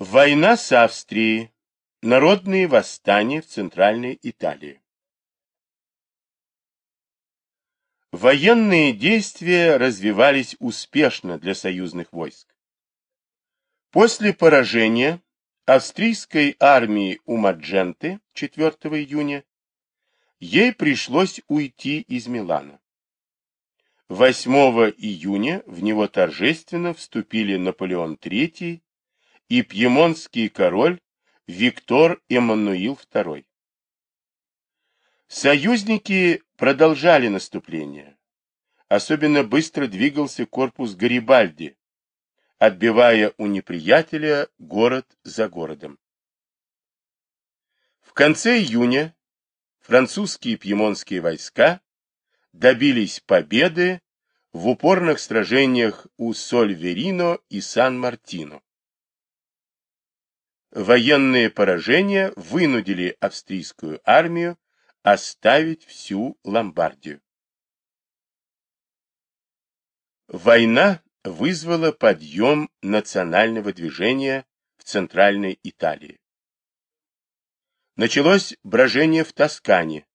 Война с Австрией. Народные восстания в Центральной Италии. Военные действия развивались успешно для союзных войск. После поражения австрийской армии у Мадженты 4 июня ей пришлось уйти из Милана. 8 июня в него торжественно вступили Наполеон III и пьемонтский король Виктор Эммануил II. Союзники продолжали наступление. Особенно быстро двигался корпус Гарибальди, отбивая у неприятеля город за городом. В конце июня французские и пьемонтские войска добились победы в упорных сражениях у Сольверино и Сан-Мартино. Военные поражения вынудили австрийскую армию оставить всю Ломбардию. Война вызвала подъем национального движения в Центральной Италии. Началось брожение в Тоскане.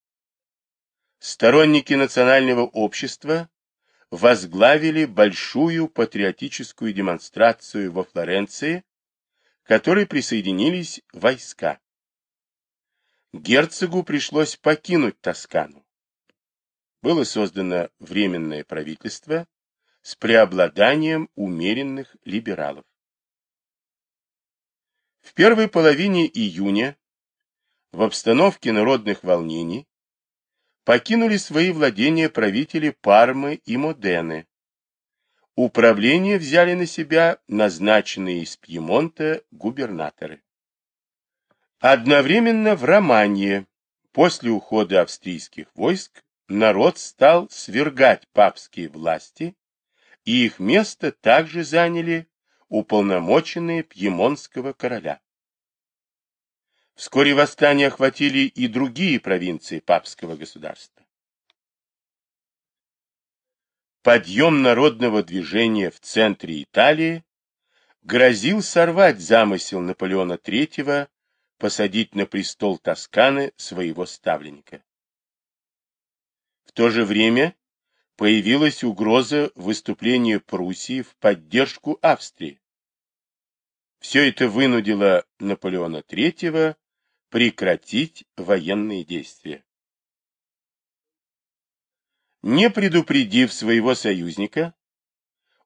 Сторонники национального общества возглавили большую патриотическую демонстрацию во Флоренции которой присоединились войска. Герцогу пришлось покинуть Тоскану. Было создано Временное правительство с преобладанием умеренных либералов. В первой половине июня в обстановке народных волнений покинули свои владения правители Пармы и Модены, Управление взяли на себя назначенные из Пьемонта губернаторы. Одновременно в Романии, после ухода австрийских войск, народ стал свергать папские власти, и их место также заняли уполномоченные пьемонтского короля. Вскоре восстания охватили и другие провинции папского государства. Подъем народного движения в центре Италии грозил сорвать замысел Наполеона III посадить на престол Тосканы своего ставленника. В то же время появилась угроза выступления Пруссии в поддержку Австрии. Все это вынудило Наполеона III прекратить военные действия. Не предупредив своего союзника,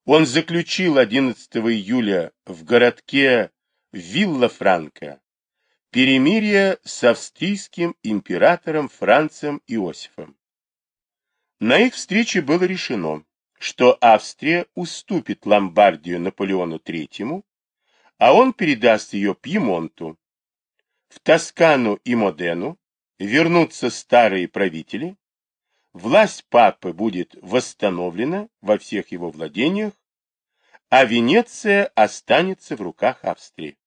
он заключил 11 июля в городке Вилла-Франко перемирие с австрийским императором Францем Иосифом. На их встрече было решено, что Австрия уступит Ломбардию Наполеону III, а он передаст ее Пьемонту. В Тоскану и Модену вернутся старые правители, власть папы будет восстановлена во всех его владениях, а Венеция останется в руках Австрии.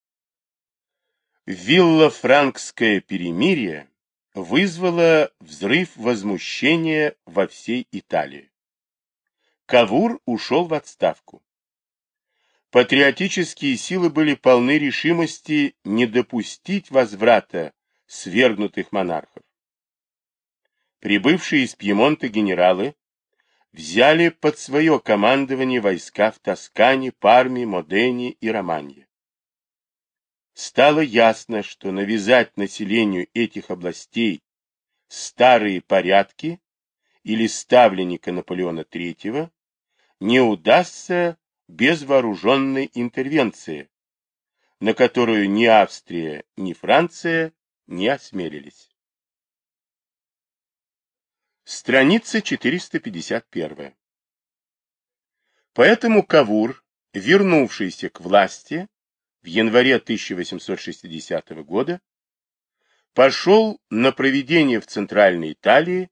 Вилла-Франкское перемирие вызвало взрыв возмущения во всей Италии. Кавур ушел в отставку. Патриотические силы были полны решимости не допустить возврата свергнутых монархов прибывшие из Пьемонта генералы взяли под свое командование войска в Тоскане, Парме, Модене и Романье. Стало ясно, что навязать населению этих областей старые порядки или ставленника Наполеона III не удастся без вооруженной интервенции, на которую ни Австрия, ни Франция не осмелились. Страница 451. Поэтому Кавур, вернувшийся к власти в январе 1860 года, пошел на проведение в Центральной Италии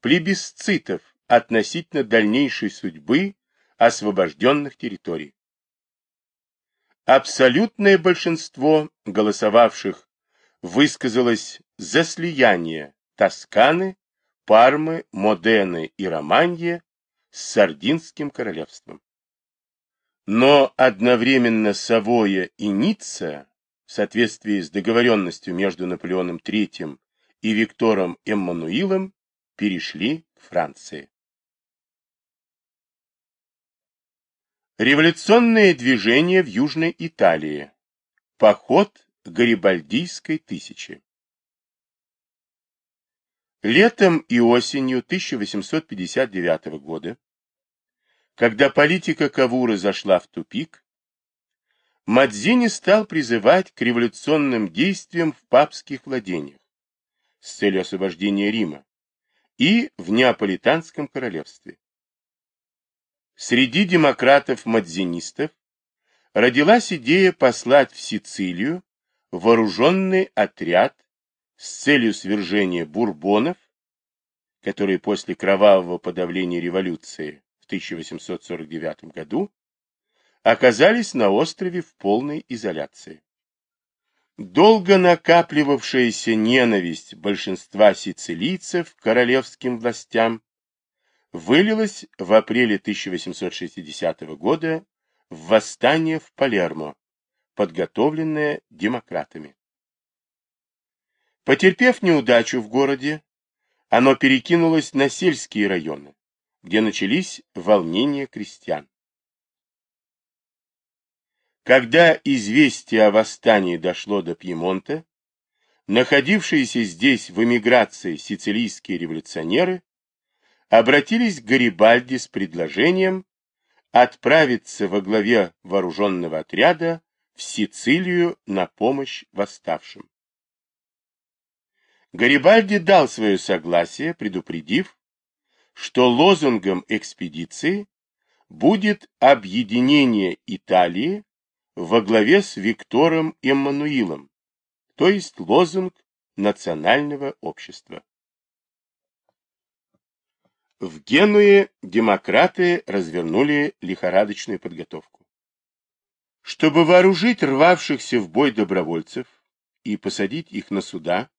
плебисцитов относительно дальнейшей судьбы освобожденных территорий. Абсолютное большинство голосовавших высказалось за слияние Тосканы Пармы, Модены и Романье с Сардинским королевством. Но одновременно Савоя и Ницца, в соответствии с договоренностью между Наполеоном III и Виктором Эммануилом, перешли к Франции. Революционное движение в Южной Италии. Поход Гарибальдийской тысячи. Летом и осенью 1859 года, когда политика Кавуры зашла в тупик, Мадзини стал призывать к революционным действиям в папских владениях с целью освобождения Рима и в Неаполитанском королевстве. Среди демократов-мадзинистов родилась идея послать в Сицилию вооруженный отряд с целью свержения бурбонов, которые после кровавого подавления революции в 1849 году оказались на острове в полной изоляции. Долго накапливавшаяся ненависть большинства сицилийцев к королевским властям вылилась в апреле 1860 года в восстание в Палермо, подготовленное демократами. Потерпев неудачу в городе, оно перекинулось на сельские районы, где начались волнения крестьян. Когда известие о восстании дошло до Пьемонта, находившиеся здесь в эмиграции сицилийские революционеры обратились к Гарибальди с предложением отправиться во главе вооруженного отряда в Сицилию на помощь восставшим. Гарибальди дал свое согласие, предупредив, что лозунгом экспедиции будет объединение Италии во главе с Виктором Эммануилом, то есть лозунг национального общества. В Генуе демократы развернули лихорадочную подготовку. Чтобы вооружить рвавшихся в бой добровольцев и посадить их на суда,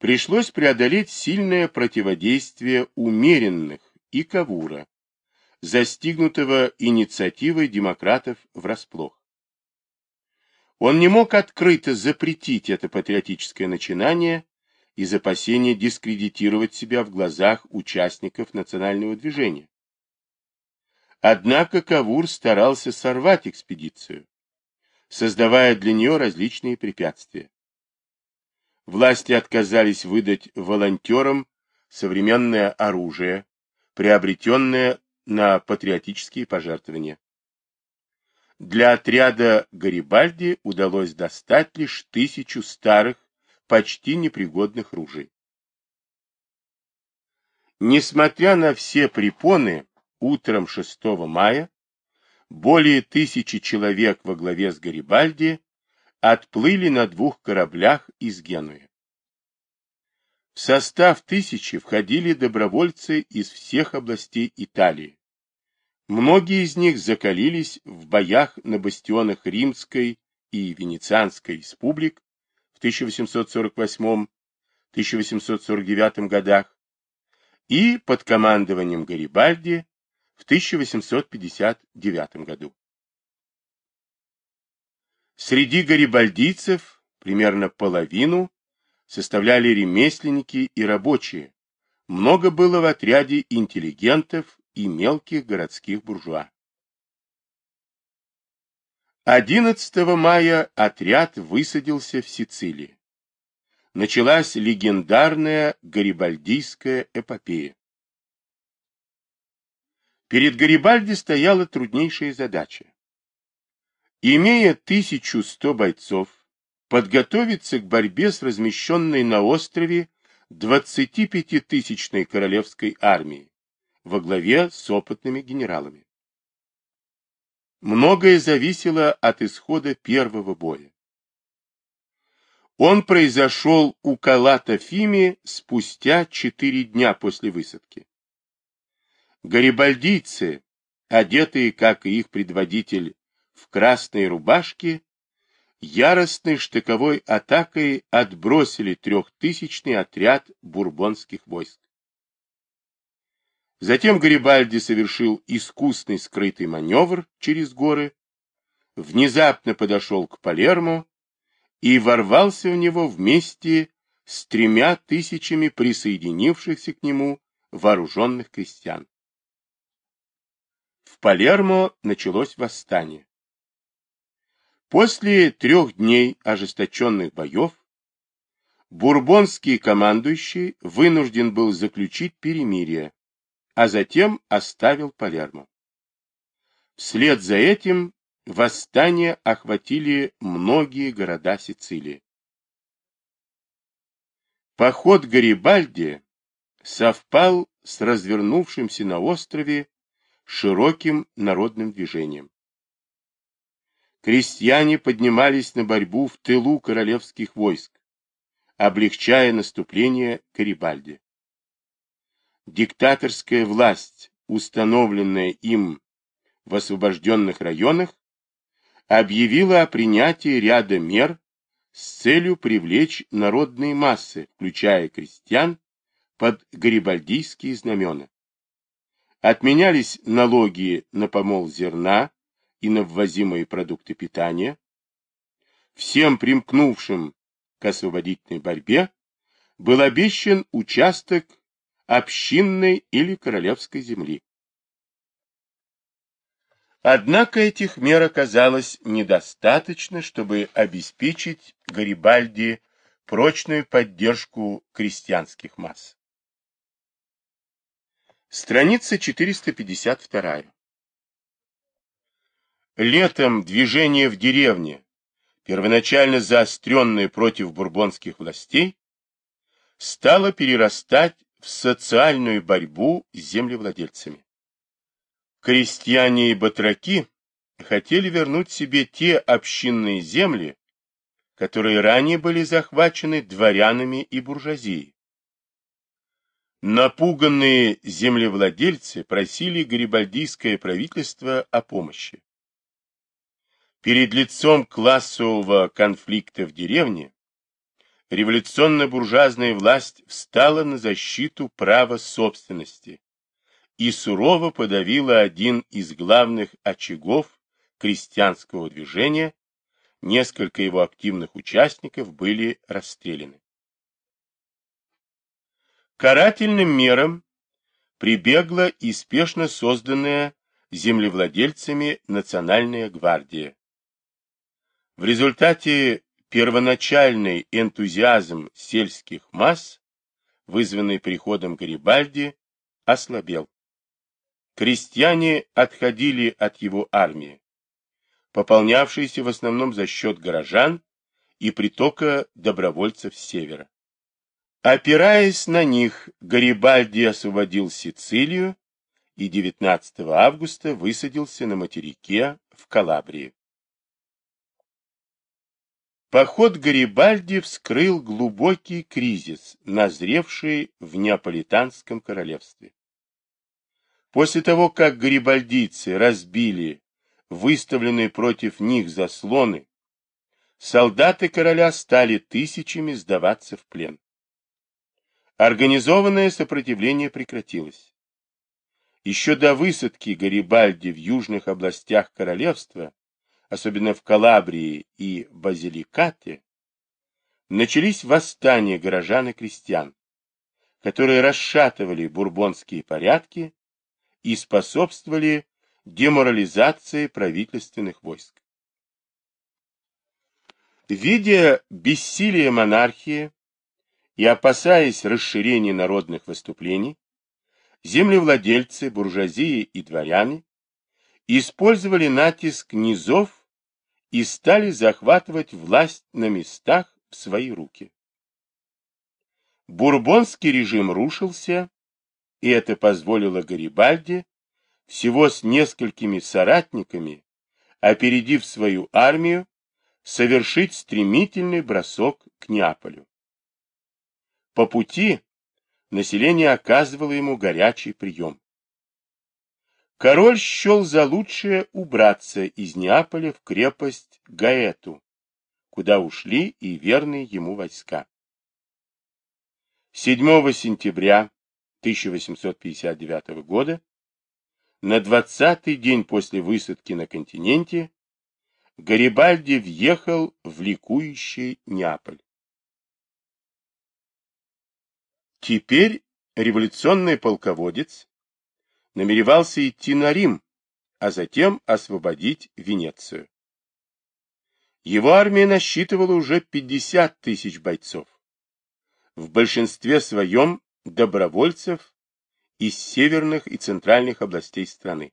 пришлось преодолеть сильное противодействие умеренных и Кавура, застигнутого инициативой демократов врасплох. Он не мог открыто запретить это патриотическое начинание из опасения дискредитировать себя в глазах участников национального движения. Однако Кавур старался сорвать экспедицию, создавая для нее различные препятствия. Власти отказались выдать волонтерам современное оружие, приобретенное на патриотические пожертвования. Для отряда Гарибальди удалось достать лишь тысячу старых почти непригодных ружей. Несмотря на все препоны, утром 6 мая более тысячи человек во главе с Гарибальди отплыли на двух кораблях из Генуи. В состав тысячи входили добровольцы из всех областей Италии. Многие из них закалились в боях на бастионах Римской и Венецианской республик, 1848-1849 годах и под командованием Гарибальди в 1859 году. Среди гарибальдийцев примерно половину составляли ремесленники и рабочие. Много было в отряде интеллигентов и мелких городских буржуа. 11 мая отряд высадился в Сицилии. Началась легендарная гарибальдийская эпопея. Перед Гарибальди стояла труднейшая задача. Имея 1100 бойцов, подготовиться к борьбе с размещенной на острове 25-тысячной королевской армией во главе с опытными генералами. Многое зависело от исхода первого боя. Он произошел у Калата Фими спустя четыре дня после высадки. Гарибальдийцы, одетые, как и их предводитель, в красные рубашки, яростной штыковой атакой отбросили трехтысячный отряд бурбонских войск. Затем Гарибальди совершил искусный скрытый маневр через горы, внезапно подошел к Палермо и ворвался в него вместе с тремя тысячами присоединившихся к нему вооруженных крестьян. В Палермо началось восстание. После трех дней ожесточенных боев бурбонский командующий вынужден был заключить перемирие, а затем оставил Палермо. Вслед за этим восстание охватили многие города Сицилии. Поход Гарибальди совпал с развернувшимся на острове широким народным движением. Крестьяне поднимались на борьбу в тылу королевских войск, облегчая наступление Гарибальди. Диктаторская власть, установленная им в освобожденных районах, объявила о принятии ряда мер с целью привлечь народные массы, включая крестьян, под гарибальдийские знамена. Отменялись налоги на помол зерна и на ввозимые продукты питания. Всем примкнувшим к освободительной борьбе был обещан участок общинной или королевской земли. Однако этих мер оказалось недостаточно, чтобы обеспечить Гарибальди прочную поддержку крестьянских масс. Страница 452. Летом движение в деревне, первоначально заостренное против бурбонских властей, стало перерастать в социальную борьбу с землевладельцами. Крестьяне и батраки хотели вернуть себе те общинные земли, которые ранее были захвачены дворянами и буржуазией. Напуганные землевладельцы просили гарибальдийское правительство о помощи. Перед лицом классового конфликта в деревне революционно-буржуазная власть встала на защиту права собственности и сурово подавила один из главных очагов крестьянского движения, несколько его активных участников были расстреляны. Карательным мерам прибегла и спешно созданная землевладельцами Национальная гвардия. В результате первоначальный энтузиазм сельских масс, вызванный приходом Гарибальди, ослабел крестьяне отходили от его армии, пополнявшейся в основном за счет горожан и притока добровольцев с севера. Опираясь на них, Гарибальди освободил Сицилию и 19 августа высадился на материке в Калабрии. Поход Гарибальди вскрыл глубокий кризис, назревший в Неаполитанском королевстве. После того, как гарибальдийцы разбили выставленные против них заслоны, солдаты короля стали тысячами сдаваться в плен. Организованное сопротивление прекратилось. Еще до высадки Гарибальди в южных областях королевства, особенно в Калабрии и Базиликате, начались восстания горожан и крестьян, которые расшатывали бурбонские порядки и способствовали деморализации правительственных войск. Видя бессилие монархии и опасаясь расширения народных выступлений, землевладельцы, буржуазии и дворяне использовали натиск низов и стали захватывать власть на местах в свои руки. Бурбонский режим рушился, и это позволило Гарибальди всего с несколькими соратниками, опередив свою армию, совершить стремительный бросок к Неаполю. По пути население оказывало ему горячий прием. Король счел за лучшее убраться из Неаполя в крепость Гаэту, куда ушли и верные ему войска. 7 сентября 1859 года, на двадцатый день после высадки на континенте, Гарибальди въехал в ликующий Неаполь. Теперь революционный полководец намеревался идти на Рим, а затем освободить Венецию. Его армия насчитывала уже 50 тысяч бойцов. В большинстве своем добровольцев из северных и центральных областей страны.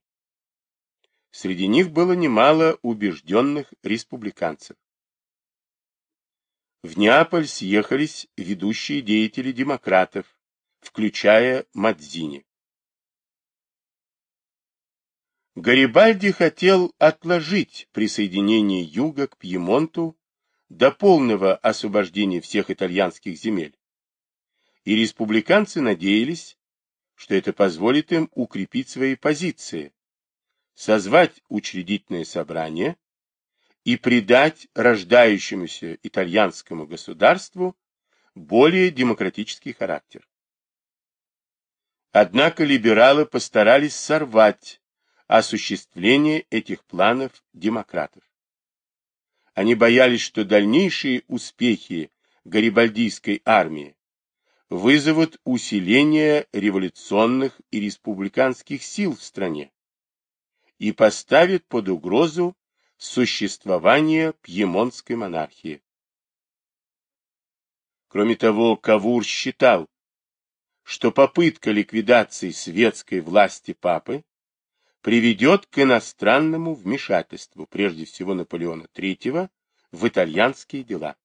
Среди них было немало убежденных республиканцев. В Неаполь съехались ведущие деятели демократов, включая Мадзини. Гарибальди хотел отложить присоединение Юга к Пьемонту до полного освобождения всех итальянских земель, и республиканцы надеялись, что это позволит им укрепить свои позиции, созвать учредительное собрание и придать рождающемуся итальянскому государству более демократический характер. Однако либералы постарались сорвать осуществление этих планов демократов. Они боялись, что дальнейшие успехи гарибальдийской армии вызовут усиление революционных и республиканских сил в стране и поставят под угрозу существование пьемонтской монархии. Кроме того, Кавур считал, что попытка ликвидации светской власти папы приведет к иностранному вмешательству, прежде всего Наполеона III, в итальянские дела.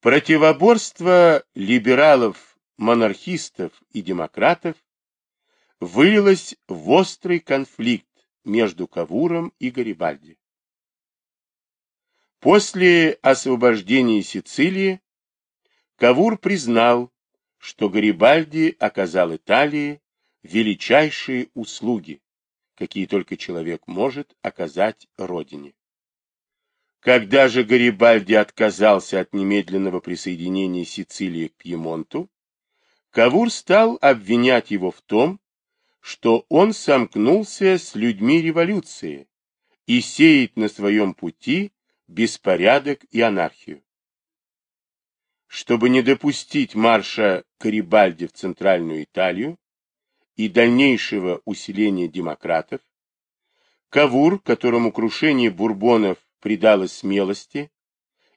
Противоборство либералов, монархистов и демократов вылилось в острый конфликт между Кавуром и Гарибальди. После освобождения Сицилии Кавур признал, что Гарибальди оказал Италии величайшие услуги, какие только человек может оказать родине. Когда же Гарибальди отказался от немедленного присоединения Сицилии к Пьемонту, Кавур стал обвинять его в том, что он сомкнулся с людьми революции и сеет на своем пути беспорядок и анархию. Чтобы не допустить марша Карибальди в Центральную Италию и дальнейшего усиления демократов, Кавур, которому крушение бурбонов придало смелости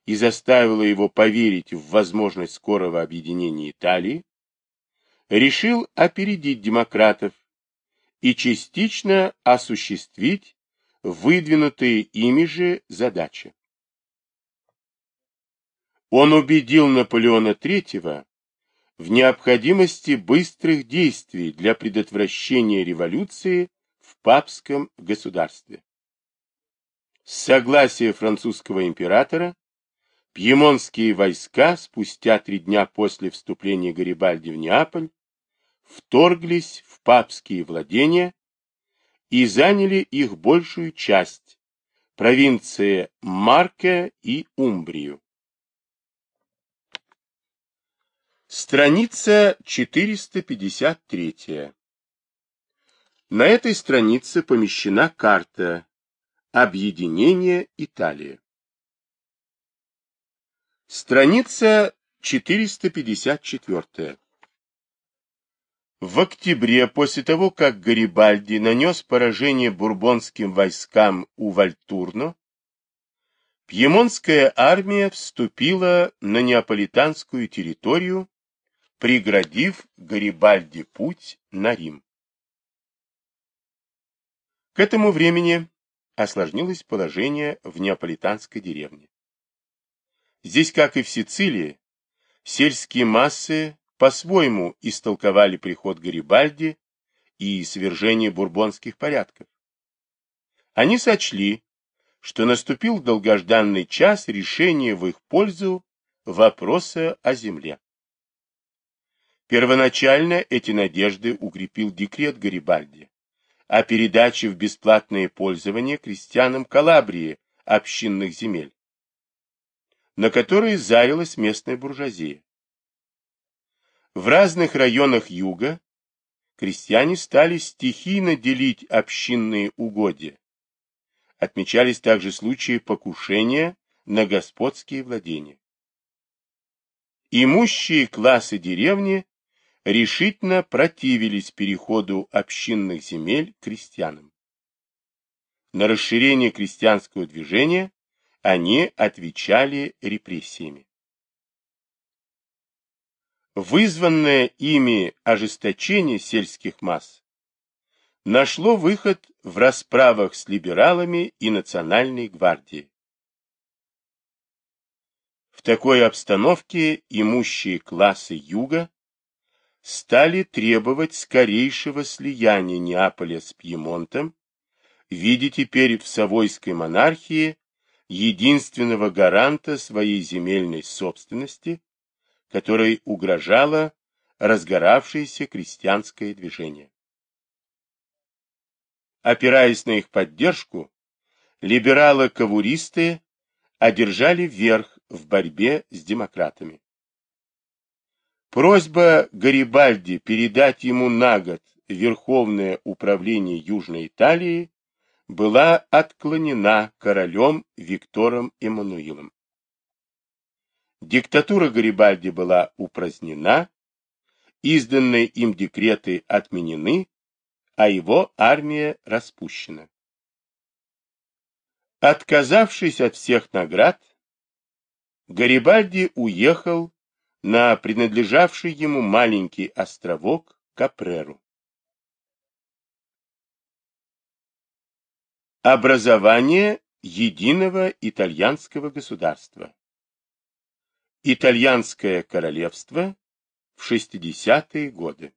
и заставило его поверить в возможность скорого объединения Италии, решил опередить демократов и частично осуществить выдвинутые ими же задачи. Он убедил Наполеона III в необходимости быстрых действий для предотвращения революции в папском государстве. С согласия французского императора пьемонтские войска спустя три дня после вступления Гарибальди в Неаполь вторглись в папские владения и заняли их большую часть, провинции Марке и Умбрию. Страница 453. На этой странице помещена карта Объединение Италии. Страница 454. В октябре, после того, как Гарибальди нанес поражение бурбонским войскам у Вальтурно, Пьемонтская армия вступила на неаполитанскую территорию, преградив Гарибальди путь на Рим. К этому времени осложнилось положение в неаполитанской деревне. Здесь, как и в Сицилии, сельские массы по-своему истолковали приход Гарибальди и свержение бурбонских порядков. Они сочли, что наступил долгожданный час решения в их пользу вопроса о земле. Первоначально эти надежды укрепил декрет Гарибальди о передаче в бесплатное пользование крестьянам Калабрии общинных земель, на которые зарилась местная буржуазия. В разных районах юга крестьяне стали стихийно делить общинные угодья. Отмечались также случаи покушения на господские владения. Имущие классы деревни решительно противились переходу общинных земель крестьянам. На расширение крестьянского движения они отвечали репрессиями. Вызванное ими ожесточение сельских масс нашло выход в расправах с либералами и национальной гвардией. В такой обстановке имущие классы Юга стали требовать скорейшего слияния Неаполя с Пьемонтом, видя теперь в Савойской монархии единственного гаранта своей земельной собственности, которой угрожало разгоравшееся крестьянское движение. Опираясь на их поддержку, либералы-кавуристы одержали верх в борьбе с демократами. Просьба Гарибальди передать ему на год Верховное управление Южной Италии была отклонена королем Виктором Эммануилом. Диктатура Гарибальди была упразднена, изданные им декреты отменены, а его армия распущена. Отказавшись от всех наград, Гарибальди уехал на принадлежавший ему маленький островок Капреру. Образование единого итальянского государства. Итальянское королевство в 60-е годы.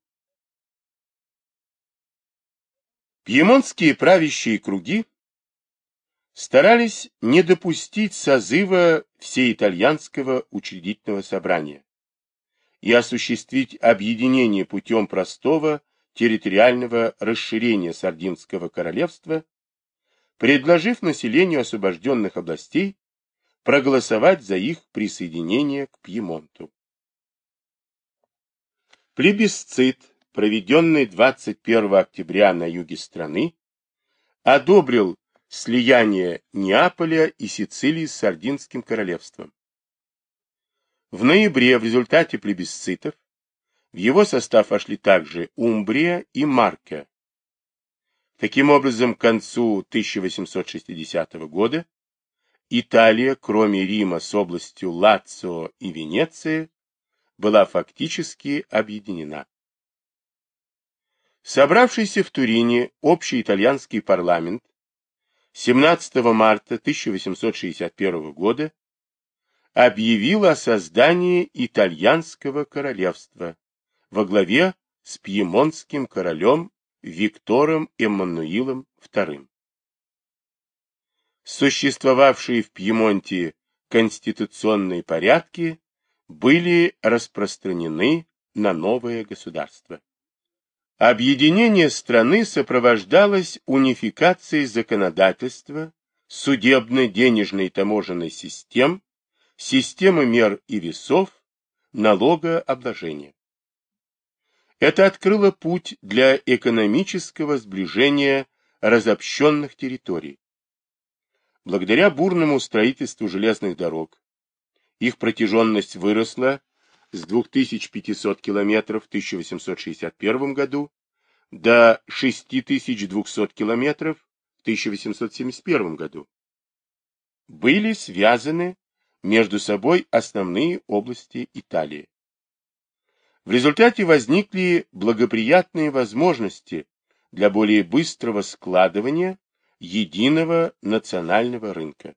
Пьемонтские правящие круги старались не допустить созыва всеитальянского учредительного собрания и осуществить объединение путем простого территориального расширения Сардинского королевства, предложив населению освобожденных областей проголосовать за их присоединение к Пьемонту. Плебисцит, проведенный 21 октября на юге страны, одобрил слияние Неаполя и Сицилии с Сардинским королевством. В ноябре в результате плебисцитов в его состав вошли также Умбрия и Марка. Таким образом, к концу 1860 года Италия, кроме Рима с областью Лацио и Венеции, была фактически объединена. Собравшийся в Турине общий итальянский парламент 17 марта 1861 года объявил о создании итальянского королевства во главе с пьемонтским королем Виктором Эммануилом II существовавшие в Пьемонте конституционные порядки были распространены на новое государство. Объединение страны сопровождалось унификацией законодательства, судебной, денежной и таможенной систем, системы мер и весов, налогообложения. Это открыло путь для экономического сближения разобщенных территорий, Благодаря бурному строительству железных дорог их протяженность выросла с 2500 километров в 1861 году до 6200 километров в 1871 году. Были связаны между собой основные области Италии. В результате возникли благоприятные возможности для более быстрого складывания единого национального рынка.